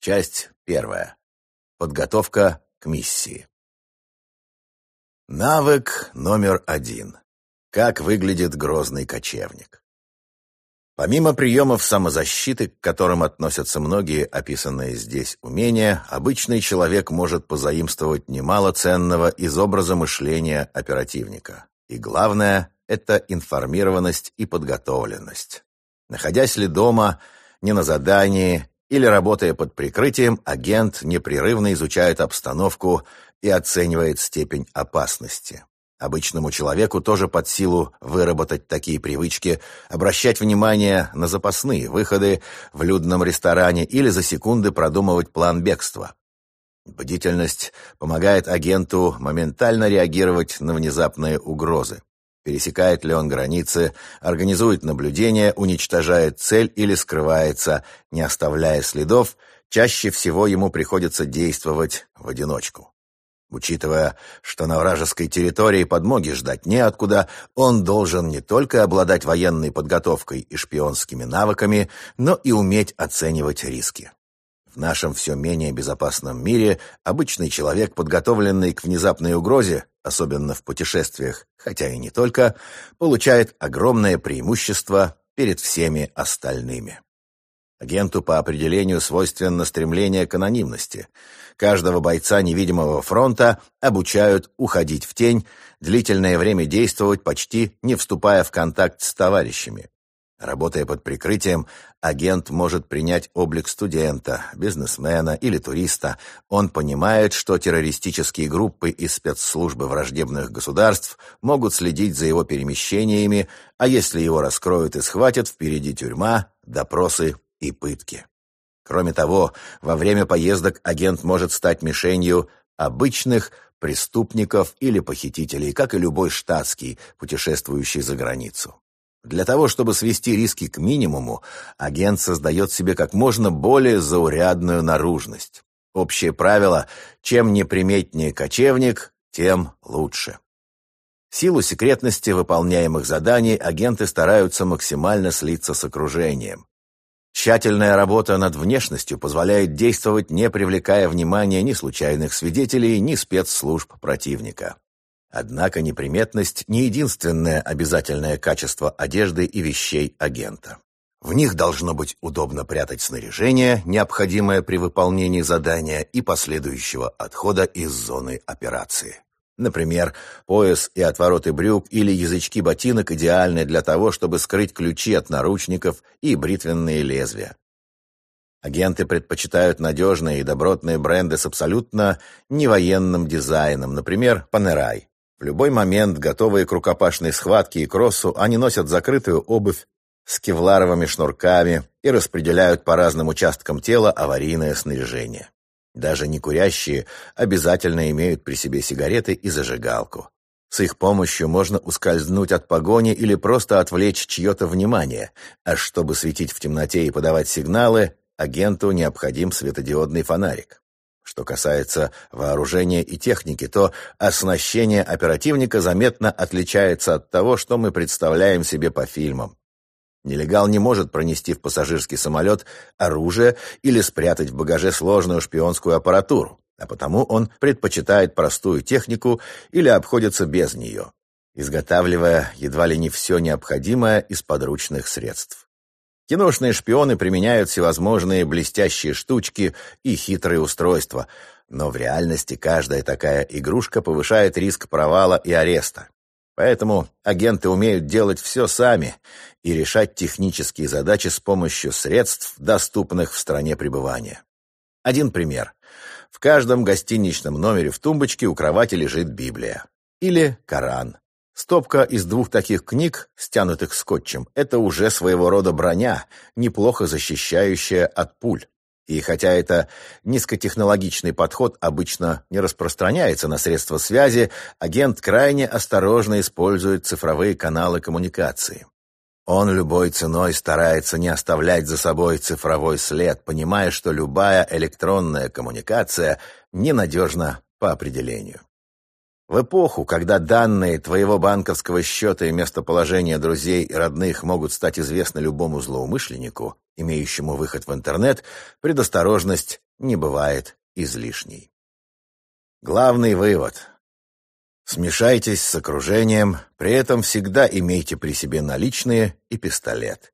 Часть первая. Подготовка к миссии. Навык номер один. Как выглядит грозный кочевник. Помимо приемов самозащиты, к которым относятся многие описанные здесь умения, обычный человек может позаимствовать немало ценного из образа мышления оперативника. И главное – это информированность и подготовленность. Находясь ли дома, не на задании или работая под прикрытием, агент непрерывно изучает обстановку и оценивает степень опасности. Обычному человеку тоже под силу выработать такие привычки, обращать внимание на запасные выходы в людном ресторане или за секунды продумывать план бегства. Бдительность помогает агенту моментально реагировать на внезапные угрозы. Пересекает ли он границы, организует наблюдение, уничтожает цель или скрывается, не оставляя следов, чаще всего ему приходится действовать в одиночку. Учитывая, что на вражеской территории подмоги ждать неоткуда, он должен не только обладать военной подготовкой и шпионскими навыками, но и уметь оценивать риски. В нашем все менее безопасном мире обычный человек, подготовленный к внезапной угрозе, особенно в путешествиях, хотя и не только, получает огромное преимущество перед всеми остальными. Агенту по определению свойственно стремление к анонимности. Каждого бойца невидимого фронта обучают уходить в тень, длительное время действовать, почти не вступая в контакт с товарищами. Работая под прикрытием, агент может принять облик студента, бизнесмена или туриста. Он понимает, что террористические группы из спецслужбы враждебных государств могут следить за его перемещениями, а если его раскроют и схватят, впереди тюрьма, допросы и пытки. Кроме того, во время поездок агент может стать мишенью обычных преступников или похитителей, как и любой штатский, путешествующий за границу. Для того, чтобы свести риски к минимуму, агент создает себе как можно более заурядную наружность. Общее правило – чем неприметнее кочевник, тем лучше. В силу секретности выполняемых заданий агенты стараются максимально слиться с окружением. Тщательная работа над внешностью позволяет действовать, не привлекая внимания ни случайных свидетелей, ни спецслужб противника. Однако неприметность не единственное обязательное качество одежды и вещей агента. В них должно быть удобно прятать снаряжение, необходимое при выполнении задания и последующего отхода из зоны операции. Например, пояс и отвороты брюк или язычки ботинок идеальны для того, чтобы скрыть ключи от наручников и бритвенные лезвия. Агенты предпочитают надежные и добротные бренды с абсолютно невоенным дизайном, например, Panerai. В любой момент, готовые к рукопашной схватке и кроссу, они носят закрытую обувь с кевларовыми шнурками и распределяют по разным участкам тела аварийное снаряжение. Даже некурящие обязательно имеют при себе сигареты и зажигалку. С их помощью можно ускользнуть от погони или просто отвлечь чье-то внимание, а чтобы светить в темноте и подавать сигналы, агенту необходим светодиодный фонарик. Что касается вооружения и техники, то оснащение оперативника заметно отличается от того, что мы представляем себе по фильмам. Нелегал не может пронести в пассажирский самолет оружие или спрятать в багаже сложную шпионскую аппаратуру, а потому он предпочитает простую технику или обходится без нее, изготавливая едва ли не все необходимое из подручных средств. Киношные шпионы применяют всевозможные блестящие штучки и хитрые устройства, но в реальности каждая такая игрушка повышает риск провала и ареста. Поэтому агенты умеют делать все сами и решать технические задачи с помощью средств, доступных в стране пребывания. Один пример. В каждом гостиничном номере в тумбочке у кровати лежит Библия. Или Коран. Стопка из двух таких книг, стянутых скотчем, это уже своего рода броня, неплохо защищающая от пуль. И хотя это низкотехнологичный подход обычно не распространяется на средства связи, агент крайне осторожно использует цифровые каналы коммуникации. Он любой ценой старается не оставлять за собой цифровой след, понимая, что любая электронная коммуникация ненадежна по определению. В эпоху, когда данные твоего банковского счета и местоположения друзей и родных могут стать известны любому злоумышленнику, имеющему выход в интернет, предосторожность не бывает излишней. Главный вывод. Смешайтесь с окружением, при этом всегда имейте при себе наличные и пистолет.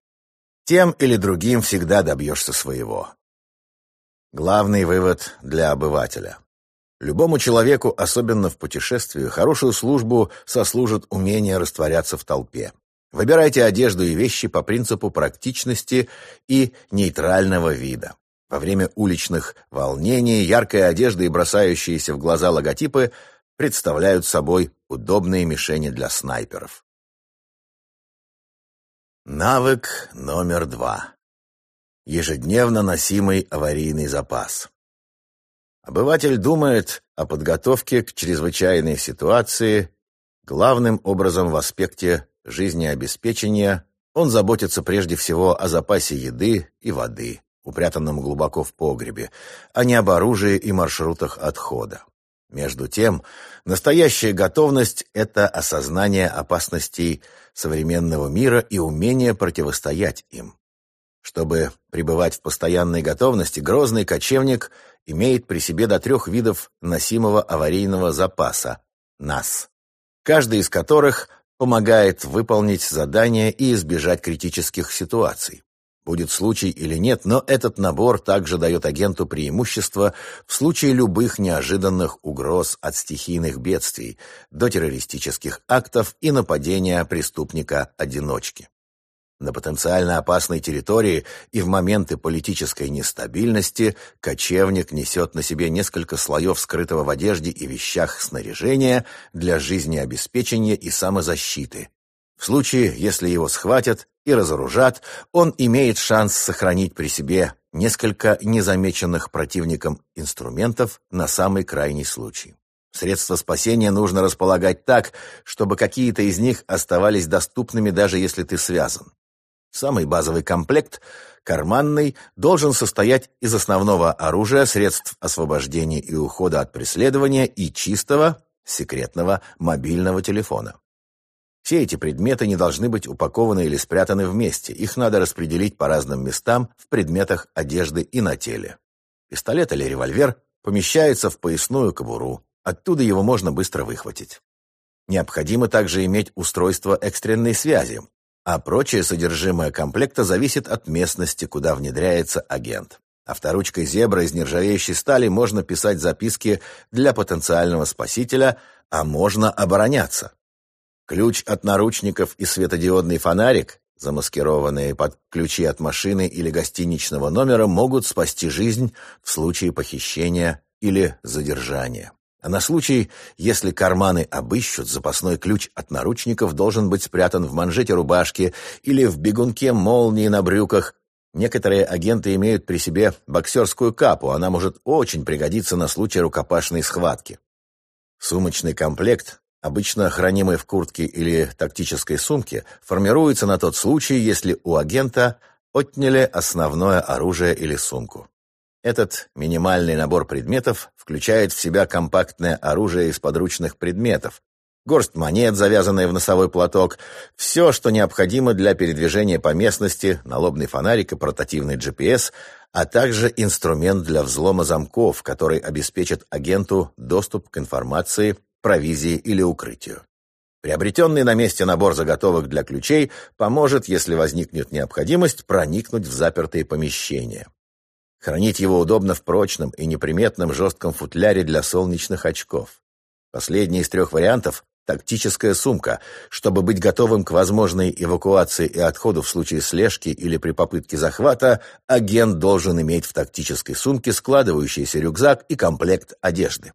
Тем или другим всегда добьешься своего. Главный вывод для обывателя. Любому человеку, особенно в путешествии, хорошую службу сослужит умение растворяться в толпе. Выбирайте одежду и вещи по принципу практичности и нейтрального вида. Во время уличных волнений яркая одежда и бросающиеся в глаза логотипы представляют собой удобные мишени для снайперов. Навык номер два. Ежедневно носимый аварийный запас. Обыватель думает о подготовке к чрезвычайной ситуации, главным образом в аспекте жизнеобеспечения он заботится прежде всего о запасе еды и воды, упрятанном глубоко в погребе, а не об оружии и маршрутах отхода. Между тем, настоящая готовность – это осознание опасностей современного мира и умение противостоять им. Чтобы пребывать в постоянной готовности, грозный кочевник имеет при себе до трех видов носимого аварийного запаса – НАС, каждый из которых помогает выполнить задание и избежать критических ситуаций. Будет случай или нет, но этот набор также дает агенту преимущество в случае любых неожиданных угроз от стихийных бедствий до террористических актов и нападения преступника-одиночки. На потенциально опасной территории и в моменты политической нестабильности кочевник несет на себе несколько слоев скрытого в одежде и вещах снаряжения для жизнеобеспечения и самозащиты, в случае, если его схватят и разоружат, он имеет шанс сохранить при себе несколько незамеченных противником инструментов на самый крайний случай. Средства спасения нужно располагать так, чтобы какие-то из них оставались доступными, даже если ты связан. Самый базовый комплект, карманный, должен состоять из основного оружия, средств освобождения и ухода от преследования и чистого, секретного мобильного телефона. Все эти предметы не должны быть упакованы или спрятаны вместе, их надо распределить по разным местам в предметах одежды и на теле. Пистолет или револьвер помещается в поясную кобуру, оттуда его можно быстро выхватить. Необходимо также иметь устройство экстренной связи, а прочее содержимое комплекта зависит от местности, куда внедряется агент. Авторучкой зебра из нержавеющей стали можно писать записки для потенциального спасителя, а можно обороняться. Ключ от наручников и светодиодный фонарик, замаскированные под ключи от машины или гостиничного номера, могут спасти жизнь в случае похищения или задержания. А на случай, если карманы обыщут, запасной ключ от наручников должен быть спрятан в манжете рубашки или в бегунке молнии на брюках. Некоторые агенты имеют при себе боксерскую капу, она может очень пригодиться на случай рукопашной схватки. Сумочный комплект обычно хранимый в куртке или тактической сумке, формируется на тот случай, если у агента отняли основное оружие или сумку. Этот минимальный набор предметов включает в себя компактное оружие из подручных предметов, горсть монет, завязанная в носовой платок, все, что необходимо для передвижения по местности, налобный фонарик и портативный GPS, а также инструмент для взлома замков, который обеспечит агенту доступ к информации провизии или укрытию. Приобретенный на месте набор заготовок для ключей поможет, если возникнет необходимость, проникнуть в запертые помещения. Хранить его удобно в прочном и неприметном жестком футляре для солнечных очков. Последний из трех вариантов – тактическая сумка, чтобы быть готовым к возможной эвакуации и отходу в случае слежки или при попытке захвата, агент должен иметь в тактической сумке складывающийся рюкзак и комплект одежды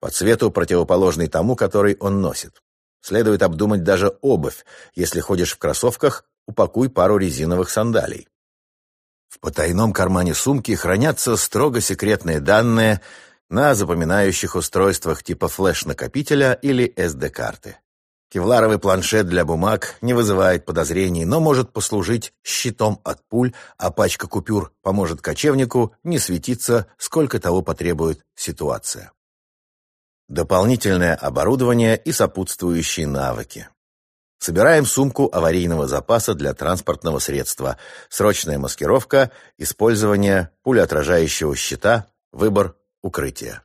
по цвету противоположный тому, который он носит. Следует обдумать даже обувь. Если ходишь в кроссовках, упакуй пару резиновых сандалий. В потайном кармане сумки хранятся строго секретные данные на запоминающих устройствах типа флеш-накопителя или SD-карты. Кевларовый планшет для бумаг не вызывает подозрений, но может послужить щитом от пуль, а пачка купюр поможет кочевнику не светиться, сколько того потребует ситуация дополнительное оборудование и сопутствующие навыки. Собираем сумку аварийного запаса для транспортного средства, срочная маскировка, использование пулеотражающего щита, Выбор – укрытие.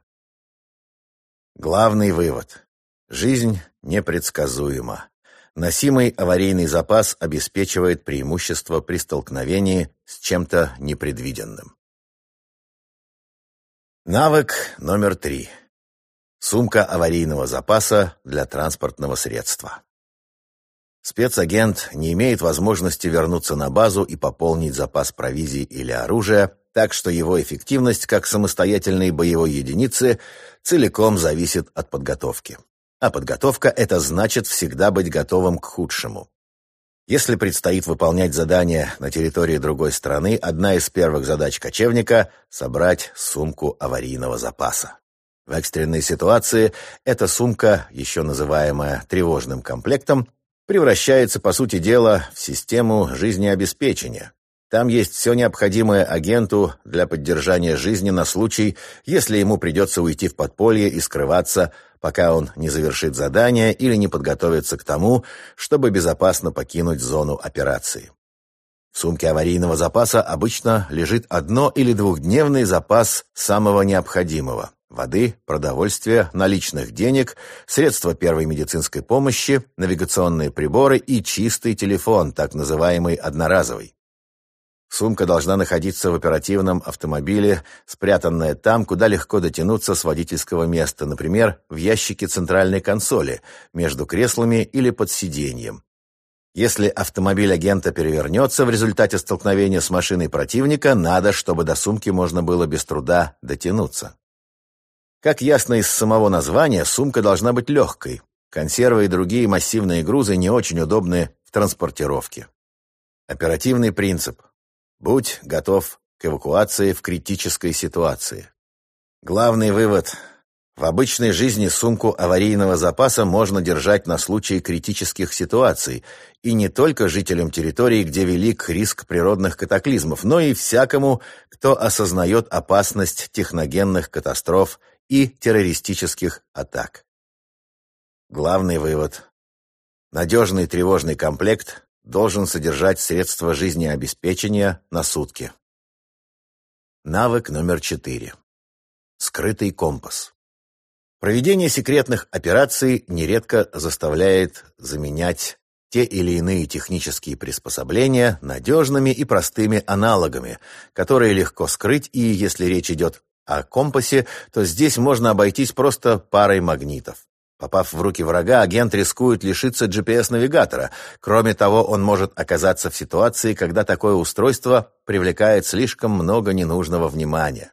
Главный вывод. Жизнь непредсказуема. Носимый аварийный запас обеспечивает преимущество при столкновении с чем-то непредвиденным. Навык номер три. Сумка аварийного запаса для транспортного средства. Спецагент не имеет возможности вернуться на базу и пополнить запас провизии или оружия, так что его эффективность как самостоятельной боевой единицы целиком зависит от подготовки. А подготовка – это значит всегда быть готовым к худшему. Если предстоит выполнять задание на территории другой страны, одна из первых задач кочевника – собрать сумку аварийного запаса. В экстренной ситуации эта сумка, еще называемая тревожным комплектом, превращается, по сути дела, в систему жизнеобеспечения. Там есть все необходимое агенту для поддержания жизни на случай, если ему придется уйти в подполье и скрываться, пока он не завершит задание или не подготовится к тому, чтобы безопасно покинуть зону операции. В сумке аварийного запаса обычно лежит одно- или двухдневный запас самого необходимого воды, продовольствия, наличных денег, средства первой медицинской помощи, навигационные приборы и чистый телефон, так называемый одноразовый. Сумка должна находиться в оперативном автомобиле, спрятанная там, куда легко дотянуться с водительского места, например, в ящике центральной консоли, между креслами или под сиденьем. Если автомобиль агента перевернется в результате столкновения с машиной противника, надо, чтобы до сумки можно было без труда дотянуться. Как ясно из самого названия, сумка должна быть легкой. Консервы и другие массивные грузы не очень удобны в транспортировке. Оперативный принцип. Будь готов к эвакуации в критической ситуации. Главный вывод. В обычной жизни сумку аварийного запаса можно держать на случай критических ситуаций, и не только жителям территории, где велик риск природных катаклизмов, но и всякому, кто осознает опасность техногенных катастроф и террористических атак. Главный вывод. Надежный тревожный комплект должен содержать средства жизнеобеспечения на сутки. Навык номер четыре. Скрытый компас. Проведение секретных операций нередко заставляет заменять те или иные технические приспособления надежными и простыми аналогами, которые легко скрыть и, если речь идет о компасе, то здесь можно обойтись просто парой магнитов. Попав в руки врага, агент рискует лишиться GPS-навигатора. Кроме того, он может оказаться в ситуации, когда такое устройство привлекает слишком много ненужного внимания.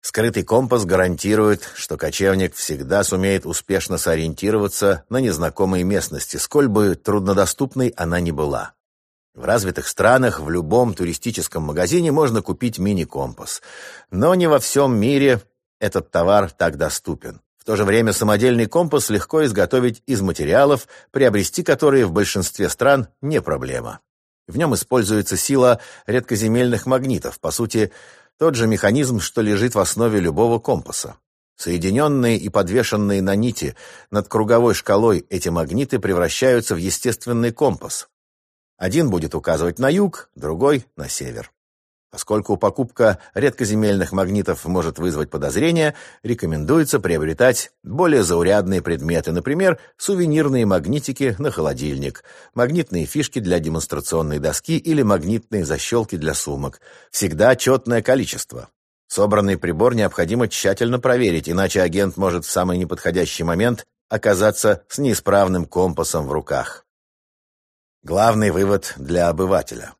Скрытый компас гарантирует, что кочевник всегда сумеет успешно сориентироваться на незнакомой местности, сколь бы труднодоступной она ни была. В развитых странах в любом туристическом магазине можно купить мини-компас. Но не во всем мире этот товар так доступен. В то же время самодельный компас легко изготовить из материалов, приобрести которые в большинстве стран не проблема. В нем используется сила редкоземельных магнитов, по сути, тот же механизм, что лежит в основе любого компаса. Соединенные и подвешенные на нити над круговой шкалой эти магниты превращаются в естественный компас, один будет указывать на юг, другой — на север. Поскольку покупка редкоземельных магнитов может вызвать подозрения, рекомендуется приобретать более заурядные предметы, например, сувенирные магнитики на холодильник, магнитные фишки для демонстрационной доски или магнитные защелки для сумок. Всегда четное количество. Собранный прибор необходимо тщательно проверить, иначе агент может в самый неподходящий момент оказаться с неисправным компасом в руках. Главный вывод для обывателя.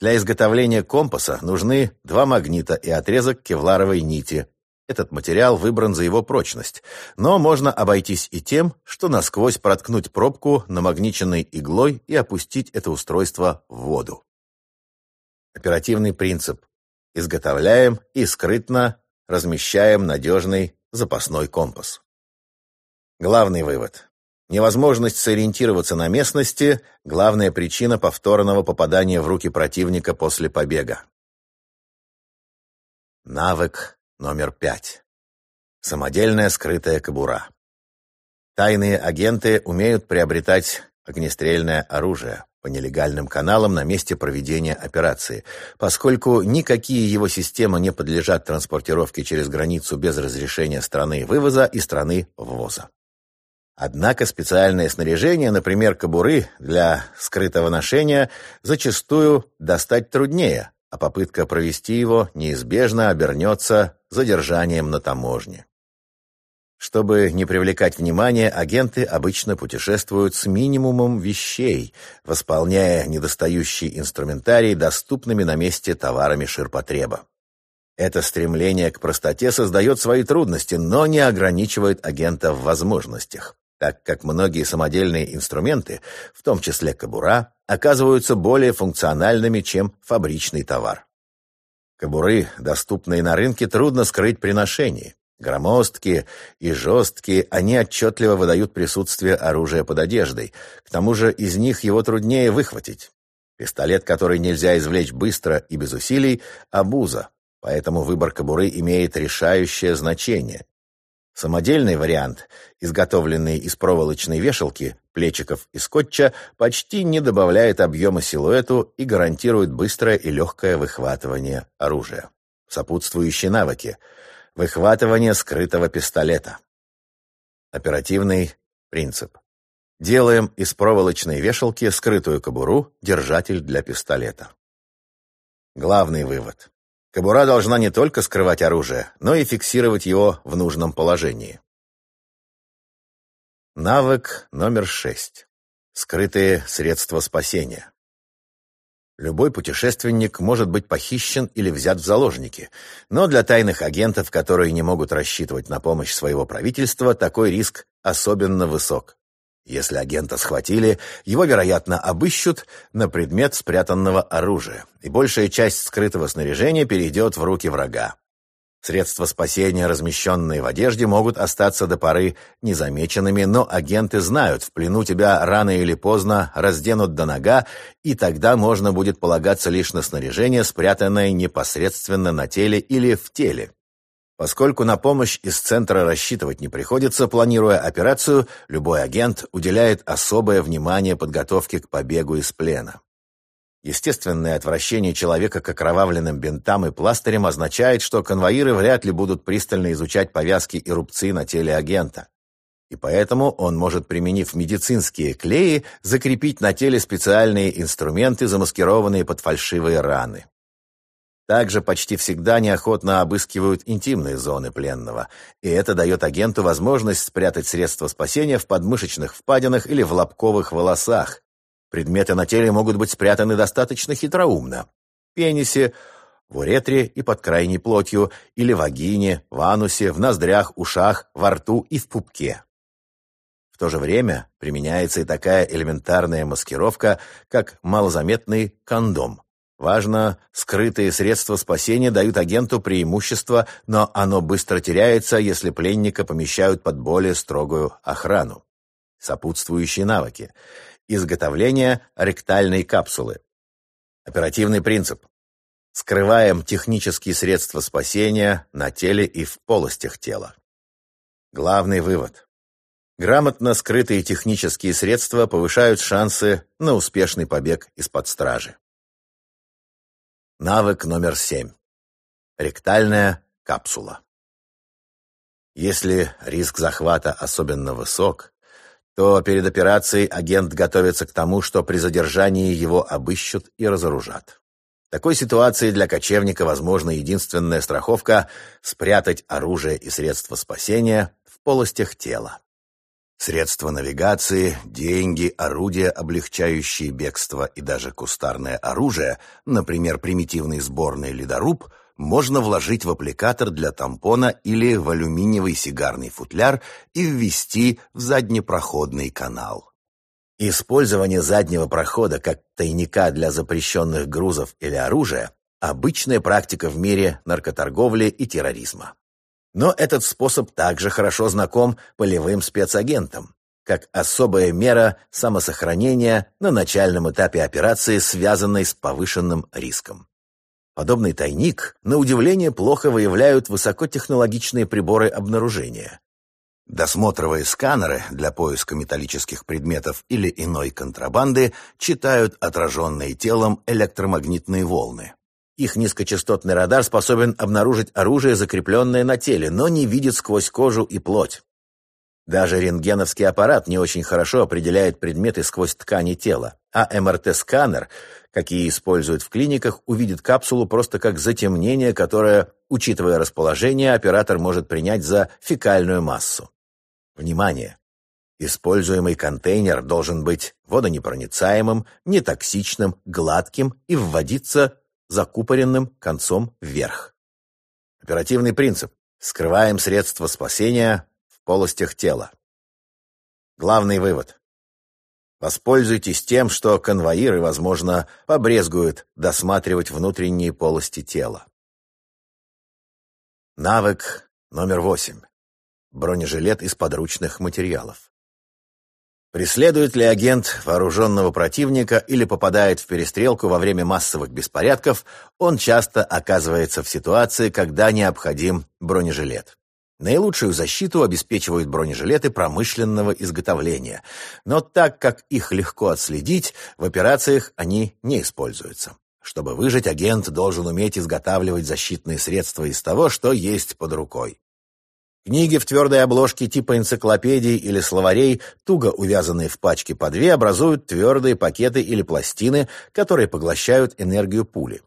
Для изготовления компаса нужны два магнита и отрезок кевларовой нити. Этот материал выбран за его прочность, но можно обойтись и тем, что насквозь проткнуть пробку намагниченной иглой и опустить это устройство в воду. Оперативный принцип. Изготовляем и скрытно размещаем надежный запасной компас. Главный вывод. Невозможность сориентироваться на местности – главная причина повторного попадания в руки противника после побега. Навык номер пять. Самодельная скрытая кобура. Тайные агенты умеют приобретать огнестрельное оружие, по нелегальным каналам на месте проведения операции, поскольку никакие его системы не подлежат транспортировке через границу без разрешения страны вывоза и страны ввоза. Однако специальное снаряжение, например, кобуры для скрытого ношения, зачастую достать труднее, а попытка провести его неизбежно обернется задержанием на таможне. Чтобы не привлекать внимание, агенты обычно путешествуют с минимумом вещей, восполняя недостающий инструментарий доступными на месте товарами ширпотреба. Это стремление к простоте создает свои трудности, но не ограничивает агента в возможностях, так как многие самодельные инструменты, в том числе кобура, оказываются более функциональными, чем фабричный товар. Кобуры, доступные на рынке, трудно скрыть при ношении. Громоздкие и жесткие, они отчетливо выдают присутствие оружия под одеждой. К тому же из них его труднее выхватить. Пистолет, который нельзя извлечь быстро и без усилий, — обуза, поэтому выбор кобуры имеет решающее значение. Самодельный вариант, изготовленный из проволочной вешалки, плечиков и скотча, почти не добавляет объема силуэту и гарантирует быстрое и легкое выхватывание оружия. Сопутствующие навыки — Выхватывание скрытого пистолета. Оперативный принцип. Делаем из проволочной вешалки скрытую кобуру, держатель для пистолета. Главный вывод. Кобура должна не только скрывать оружие, но и фиксировать его в нужном положении. Навык номер шесть. Скрытые средства спасения. Любой путешественник может быть похищен или взят в заложники, но для тайных агентов, которые не могут рассчитывать на помощь своего правительства, такой риск особенно высок. Если агента схватили, его, вероятно, обыщут на предмет спрятанного оружия, и большая часть скрытого снаряжения перейдет в руки врага. Средства спасения, размещенные в одежде, могут остаться до поры незамеченными, но агенты знают, в плену тебя рано или поздно разденут до нога, и тогда можно будет полагаться лишь на снаряжение, спрятанное непосредственно на теле или в теле. Поскольку на помощь из центра рассчитывать не приходится, планируя операцию, любой агент уделяет особое внимание подготовке к побегу из плена. Естественное отвращение человека к окровавленным бинтам и пластырям означает, что конвоиры вряд ли будут пристально изучать повязки и рубцы на теле агента. И поэтому он может, применив медицинские клеи, закрепить на теле специальные инструменты, замаскированные под фальшивые раны. Также почти всегда неохотно обыскивают интимные зоны пленного, и это дает агенту возможность спрятать средства спасения в подмышечных впадинах или в лобковых волосах, Предметы на теле могут быть спрятаны достаточно хитроумно. В пенисе, в уретре и под крайней плотью, или в вагине, в анусе, в ноздрях, ушах, во рту и в пупке. В то же время применяется и такая элементарная маскировка, как малозаметный кондом. Важно, скрытые средства спасения дают агенту преимущество, но оно быстро теряется, если пленника помещают под более строгую охрану. Сопутствующие навыки. Изготовление ректальной капсулы. Оперативный принцип. Скрываем технические средства спасения на теле и в полостях тела. Главный вывод. Грамотно скрытые технические средства повышают шансы на успешный побег из-под стражи. Навык номер семь. Ректальная капсула. Если риск захвата особенно высок, то перед операцией агент готовится к тому, что при задержании его обыщут и разоружат. В такой ситуации для кочевника возможна единственная страховка – спрятать оружие и средства спасения в полостях тела. Средства навигации, деньги, орудия, облегчающие бегство и даже кустарное оружие, например, примитивный сборный ледоруб – можно вложить в аппликатор для тампона или в алюминиевый сигарный футляр и ввести в заднепроходный канал. Использование заднего прохода как тайника для запрещенных грузов или оружия – обычная практика в мире наркоторговли и терроризма. Но этот способ также хорошо знаком полевым спецагентам, как особая мера самосохранения на начальном этапе операции, связанной с повышенным риском. Подобный тайник, на удивление, плохо выявляют высокотехнологичные приборы обнаружения. Досмотровые сканеры для поиска металлических предметов или иной контрабанды читают отраженные телом электромагнитные волны. Их низкочастотный радар способен обнаружить оружие, закрепленное на теле, но не видит сквозь кожу и плоть. Даже рентгеновский аппарат не очень хорошо определяет предметы сквозь ткани тела, а МРТ-сканер, какие используют в клиниках, увидит капсулу просто как затемнение, которое, учитывая расположение, оператор может принять за фекальную массу. Внимание! Используемый контейнер должен быть водонепроницаемым, нетоксичным, гладким и вводиться закупоренным концом вверх. Оперативный принцип. Скрываем средства спасения в полостях тела. Главный вывод. Воспользуйтесь тем, что конвоиры, возможно, побрезгуют досматривать внутренние полости тела. Навык номер восемь. Бронежилет из подручных материалов. Преследует ли агент вооруженного противника или попадает в перестрелку во время массовых беспорядков, он часто оказывается в ситуации, когда необходим бронежилет. Наилучшую защиту обеспечивают бронежилеты промышленного изготовления, но так как их легко отследить, в операциях они не используются. Чтобы выжить, агент должен уметь изготавливать защитные средства из того, что есть под рукой. Книги в твердой обложке типа энциклопедий или словарей, туго увязанные в пачки по две, образуют твердые пакеты или пластины, которые поглощают энергию пули.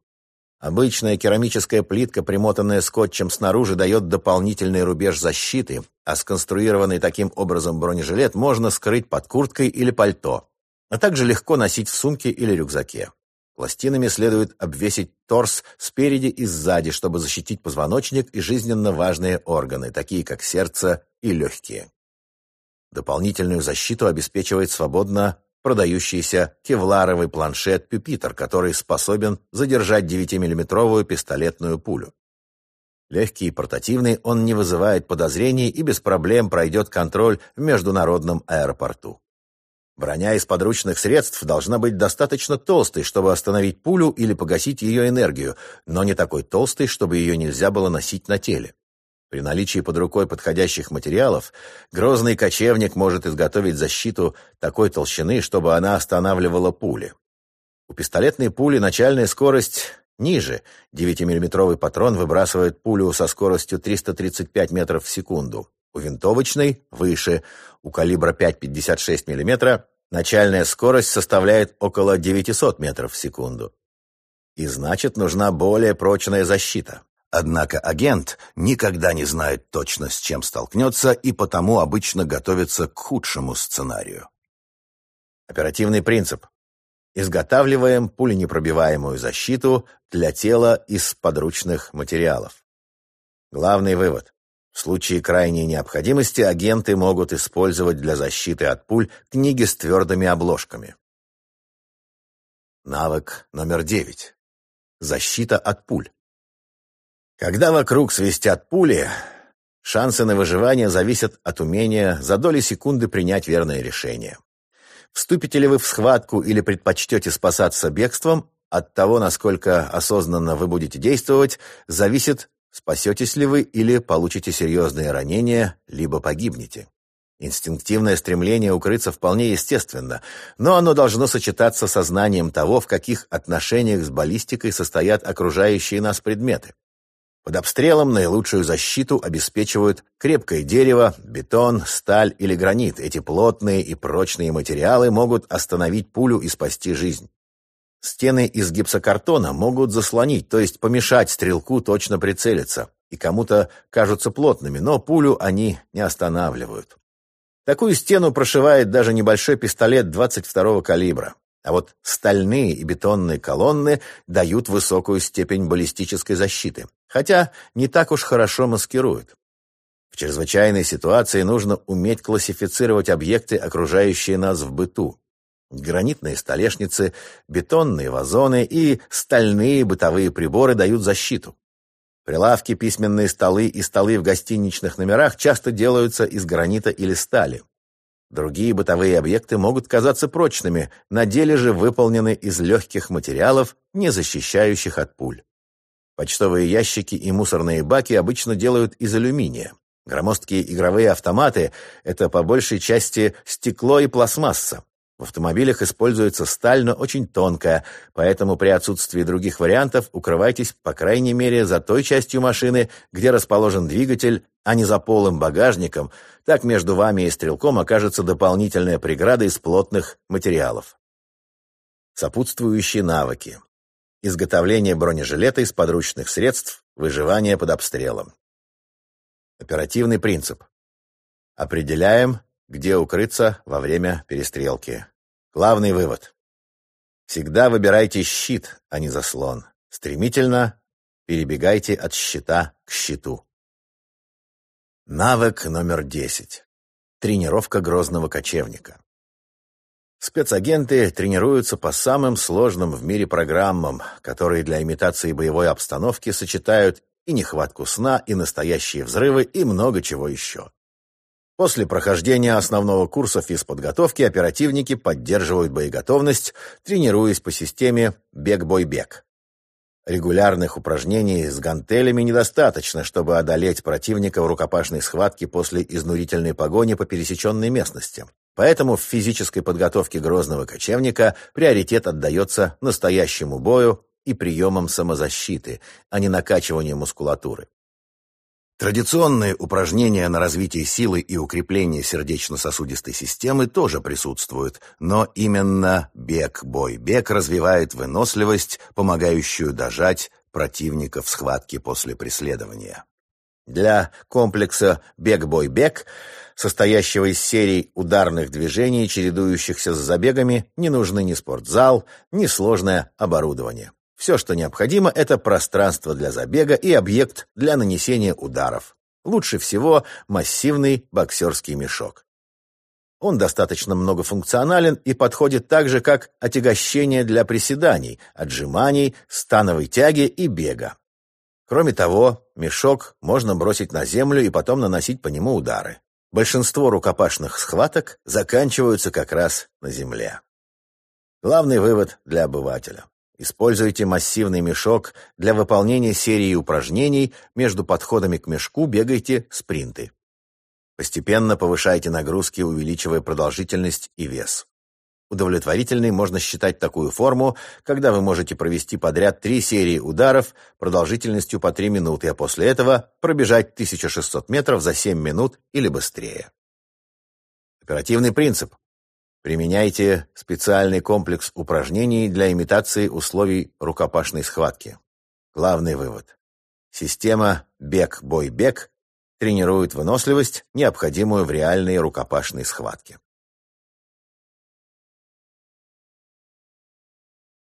Обычная керамическая плитка, примотанная скотчем снаружи, дает дополнительный рубеж защиты, а сконструированный таким образом бронежилет можно скрыть под курткой или пальто, а также легко носить в сумке или рюкзаке. Пластинами следует обвесить торс спереди и сзади, чтобы защитить позвоночник и жизненно важные органы, такие как сердце и легкие. Дополнительную защиту обеспечивает свободно продающийся кевларовый планшет «Пюпитер», который способен задержать 9-миллиметровую пистолетную пулю. Легкий и портативный, он не вызывает подозрений и без проблем пройдет контроль в международном аэропорту. Броня из подручных средств должна быть достаточно толстой, чтобы остановить пулю или погасить ее энергию, но не такой толстой, чтобы ее нельзя было носить на теле. При наличии под рукой подходящих материалов, грозный кочевник может изготовить защиту такой толщины, чтобы она останавливала пули. У пистолетной пули начальная скорость ниже. 9-миллиметровый патрон выбрасывает пулю со скоростью 335 метров в секунду у винтовочной выше, у калибра 5,56 мм начальная скорость составляет около 900 метров в секунду. И значит, нужна более прочная защита. Однако агент никогда не знает точно, с чем столкнется, и потому обычно готовится к худшему сценарию. Оперативный принцип. Изготавливаем пуленепробиваемую защиту для тела из подручных материалов. Главный вывод. В случае крайней необходимости агенты могут использовать для защиты от пуль книги с твердыми обложками. Навык номер девять. Защита от пуль. Когда вокруг свистят пули, шансы на выживание зависят от умения за доли секунды принять верное решение. Вступите ли вы в схватку или предпочтете спасаться бегством, от того, насколько осознанно вы будете действовать, зависит Спасетесь ли вы или получите серьезные ранения, либо погибнете. Инстинктивное стремление укрыться вполне естественно, но оно должно сочетаться со знанием того, в каких отношениях с баллистикой состоят окружающие нас предметы. Под обстрелом наилучшую защиту обеспечивают крепкое дерево, бетон, сталь или гранит. Эти плотные и прочные материалы могут остановить пулю и спасти жизнь. Стены из гипсокартона могут заслонить, то есть помешать стрелку точно прицелиться, и кому-то кажутся плотными, но пулю они не останавливают. Такую стену прошивает даже небольшой пистолет 22-го калибра. А вот стальные и бетонные колонны дают высокую степень баллистической защиты, хотя не так уж хорошо маскируют. В чрезвычайной ситуации нужно уметь классифицировать объекты, окружающие нас в быту. Гранитные столешницы, бетонные вазоны и стальные бытовые приборы дают защиту. Прилавки, письменные столы и столы в гостиничных номерах часто делаются из гранита или стали. Другие бытовые объекты могут казаться прочными, на деле же выполнены из легких материалов, не защищающих от пуль. Почтовые ящики и мусорные баки обычно делают из алюминия. Громоздкие игровые автоматы – это по большей части стекло и пластмасса. В автомобилях используется сталь, но очень тонкая, поэтому при отсутствии других вариантов укрывайтесь, по крайней мере, за той частью машины, где расположен двигатель, а не за полым багажником. Так между вами и стрелком окажется дополнительная преграда из плотных материалов. Сопутствующие навыки. Изготовление бронежилета из подручных средств, выживание под обстрелом. Оперативный принцип. Определяем, где укрыться во время перестрелки. Главный вывод. Всегда выбирайте щит, а не заслон. Стремительно перебегайте от щита к щиту. Навык номер 10. Тренировка грозного кочевника. Спецагенты тренируются по самым сложным в мире программам, которые для имитации боевой обстановки сочетают и нехватку сна, и настоящие взрывы, и много чего еще. После прохождения основного курса физподготовки оперативники поддерживают боеготовность, тренируясь по системе «бег-бой-бег». Регулярных упражнений с гантелями недостаточно, чтобы одолеть противника в рукопашной схватке после изнурительной погони по пересеченной местности. Поэтому в физической подготовке грозного кочевника приоритет отдается настоящему бою и приемам самозащиты, а не накачиванию мускулатуры. Традиционные упражнения на развитие силы и укрепление сердечно-сосудистой системы тоже присутствуют, но именно бег-бой-бег развивает выносливость, помогающую дожать противника в схватке после преследования. Для комплекса «бег-бой-бег», состоящего из серий ударных движений, чередующихся с забегами, не нужны ни спортзал, ни сложное оборудование. Все, что необходимо, это пространство для забега и объект для нанесения ударов. Лучше всего массивный боксерский мешок. Он достаточно многофункционален и подходит так же, как отягощение для приседаний, отжиманий, становой тяги и бега. Кроме того, мешок можно бросить на землю и потом наносить по нему удары. Большинство рукопашных схваток заканчиваются как раз на земле. Главный вывод для обывателя. Используйте массивный мешок для выполнения серии упражнений, между подходами к мешку бегайте спринты. Постепенно повышайте нагрузки, увеличивая продолжительность и вес. Удовлетворительной можно считать такую форму, когда вы можете провести подряд три серии ударов продолжительностью по 3 минуты, а после этого пробежать 1600 метров за 7 минут или быстрее. Оперативный принцип. Применяйте специальный комплекс упражнений для имитации условий рукопашной схватки. Главный вывод. Система «бег-бой-бег» тренирует выносливость, необходимую в реальной рукопашной схватке.